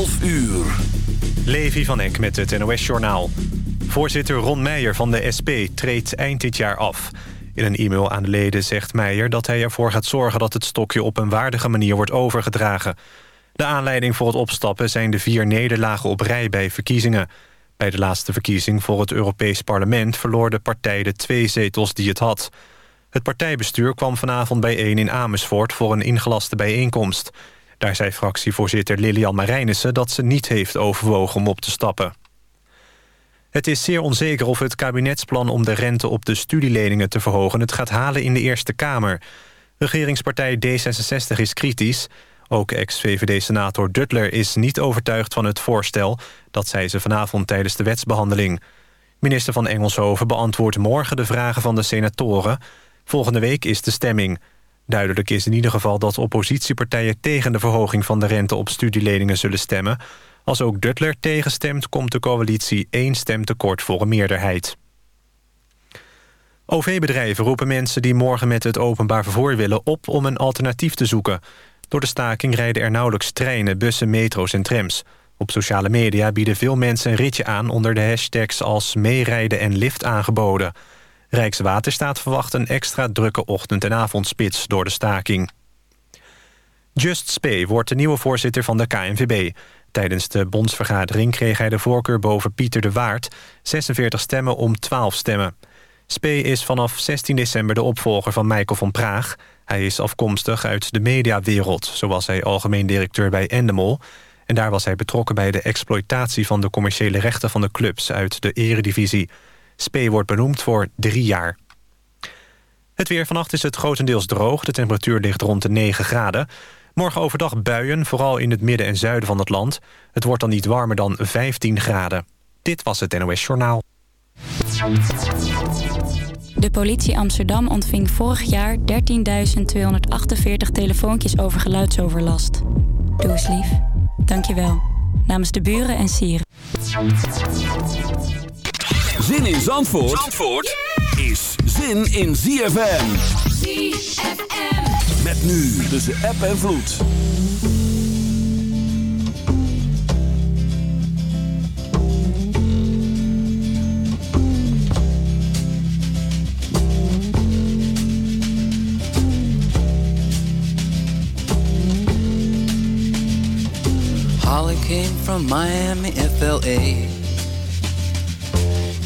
12 uur. Levi van Eck met het NOS-journaal. Voorzitter Ron Meijer van de SP treedt eind dit jaar af. In een e-mail aan de leden zegt Meijer dat hij ervoor gaat zorgen... dat het stokje op een waardige manier wordt overgedragen. De aanleiding voor het opstappen zijn de vier nederlagen op rij bij verkiezingen. Bij de laatste verkiezing voor het Europees Parlement... verloor de partij de twee zetels die het had. Het partijbestuur kwam vanavond bijeen in Amersfoort... voor een ingelaste bijeenkomst... Daar zei fractievoorzitter Lilian Marijnissen dat ze niet heeft overwogen om op te stappen. Het is zeer onzeker of het kabinetsplan om de rente op de studieleningen te verhogen... het gaat halen in de Eerste Kamer. Regeringspartij D66 is kritisch. Ook ex-VVD-senator Duttler is niet overtuigd van het voorstel... dat zei ze vanavond tijdens de wetsbehandeling. Minister van Engelshoven beantwoordt morgen de vragen van de senatoren. Volgende week is de stemming... Duidelijk is in ieder geval dat oppositiepartijen tegen de verhoging van de rente op studieleningen zullen stemmen. Als ook Duttler tegenstemt, komt de coalitie één stem tekort voor een meerderheid. OV-bedrijven roepen mensen die morgen met het openbaar vervoer willen op om een alternatief te zoeken. Door de staking rijden er nauwelijks treinen, bussen, metro's en trams. Op sociale media bieden veel mensen een ritje aan onder de hashtags als meerijden en lift aangeboden. Rijkswaterstaat verwacht een extra drukke ochtend- en avondspits door de staking. Just Spee wordt de nieuwe voorzitter van de KNVB. Tijdens de bondsvergadering kreeg hij de voorkeur boven Pieter de Waard... 46 stemmen om 12 stemmen. Spee is vanaf 16 december de opvolger van Michael van Praag. Hij is afkomstig uit de mediawereld, zoals hij algemeen directeur bij Endemol... en daar was hij betrokken bij de exploitatie van de commerciële rechten van de clubs uit de eredivisie... Spee wordt benoemd voor drie jaar. Het weer vannacht is het grotendeels droog. De temperatuur ligt rond de 9 graden. Morgen overdag buien, vooral in het midden en zuiden van het land. Het wordt dan niet warmer dan 15 graden. Dit was het NOS Journaal. De politie Amsterdam ontving vorig jaar 13.248 telefoontjes over geluidsoverlast. Doe eens lief. Dank je wel. Namens de buren en sieren. Zin in Zandvoort, Zandvoort is zin in ZFM. ZFM. Met nu tussen app en vloed. Holly came from Miami, FLA.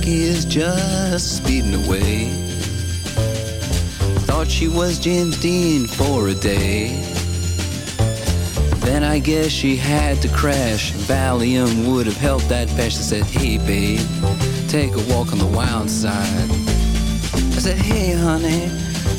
Jackie is just speeding away. Thought she was James Dean for a day. Then I guess she had to crash. Valium would have helped that patch. I said, hey babe, take a walk on the wild side. I said, hey honey,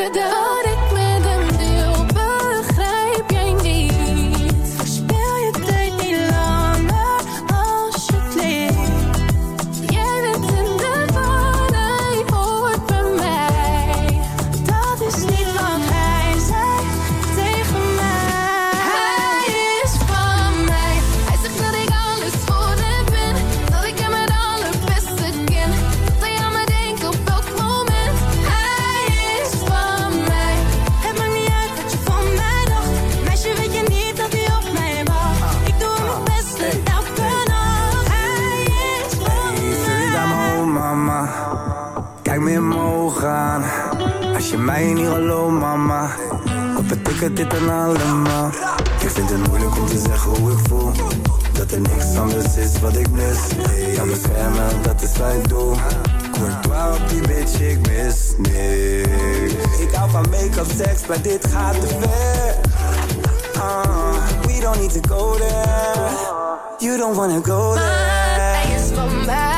crocodile het dit en allemaal. Ik vind het moeilijk om te zeggen hoe ik voel. Dat er niks anders is wat ik mis. Kan beschermen, dat is wat ik doe Courtois op die bitch, ik mis niks. Ik hou van make-up, seks, maar dit gaat te ver. Uh, We don't need to go there. You don't wanna go there.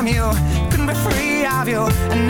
From you. Couldn't be free of you. And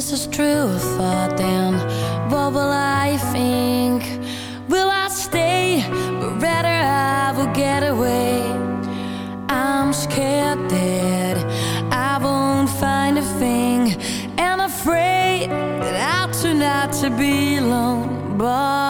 this is true for then what will I think? Will I stay? But rather I will get away. I'm scared that I won't find a thing, and afraid that I'll turn out to be alone. But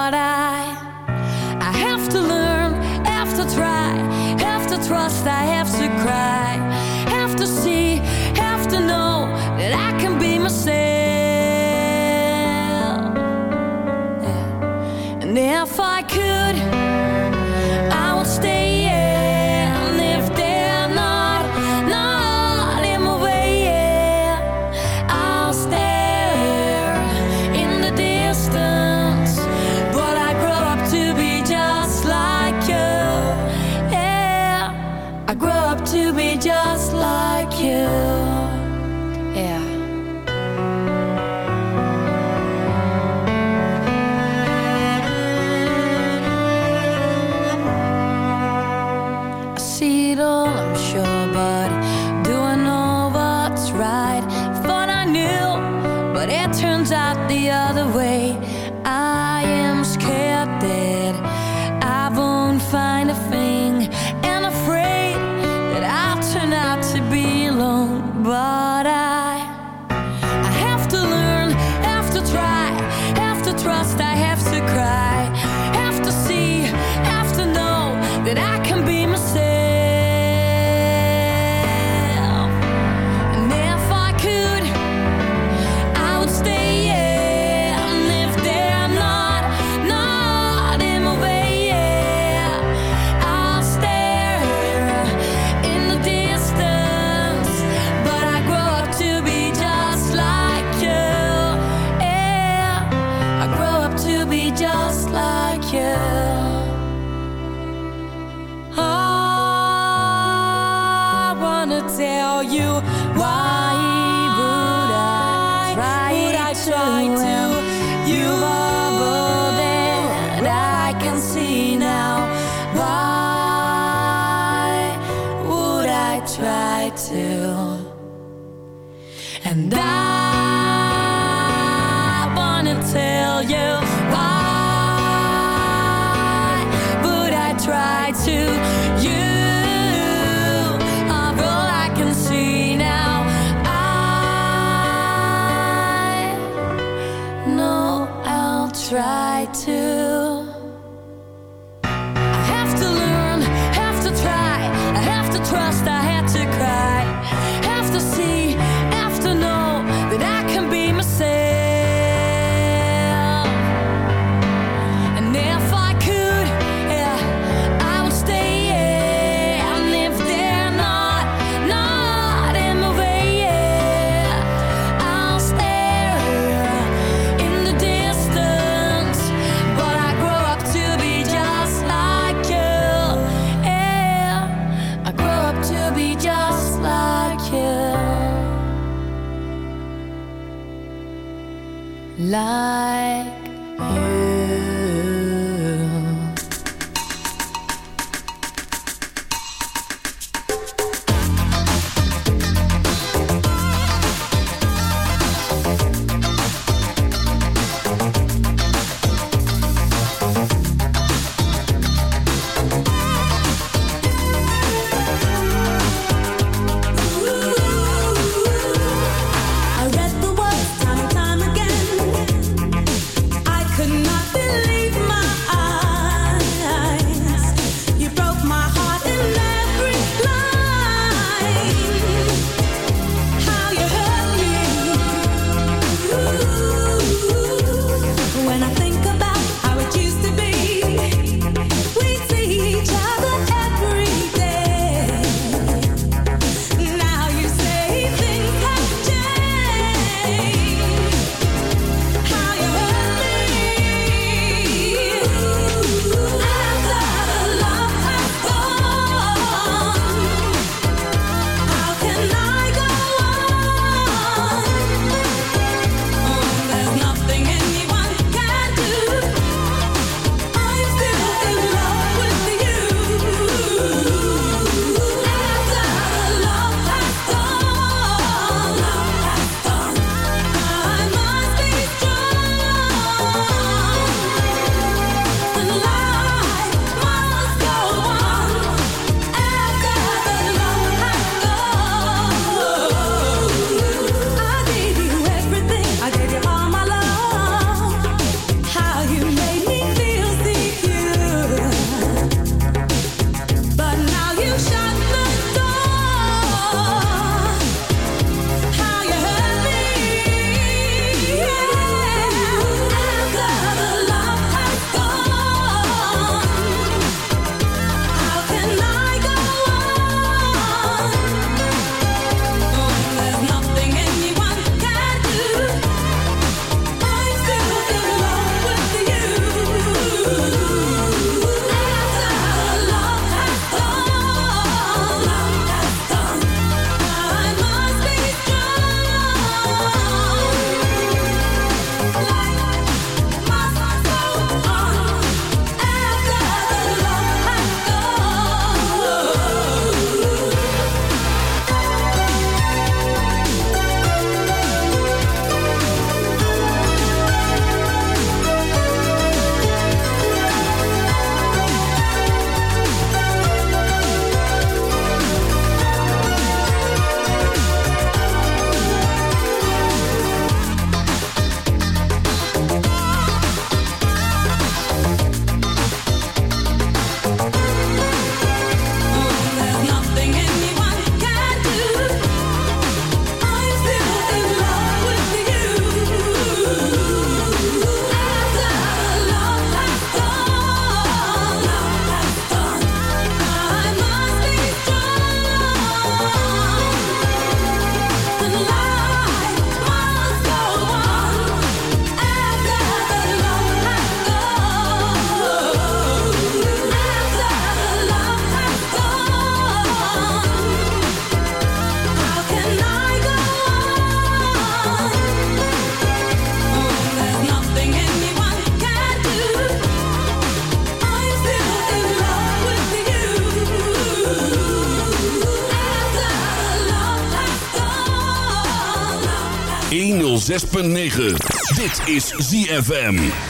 106.9. Dit is ZFM.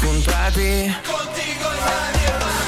Junto. Contigo y nadie.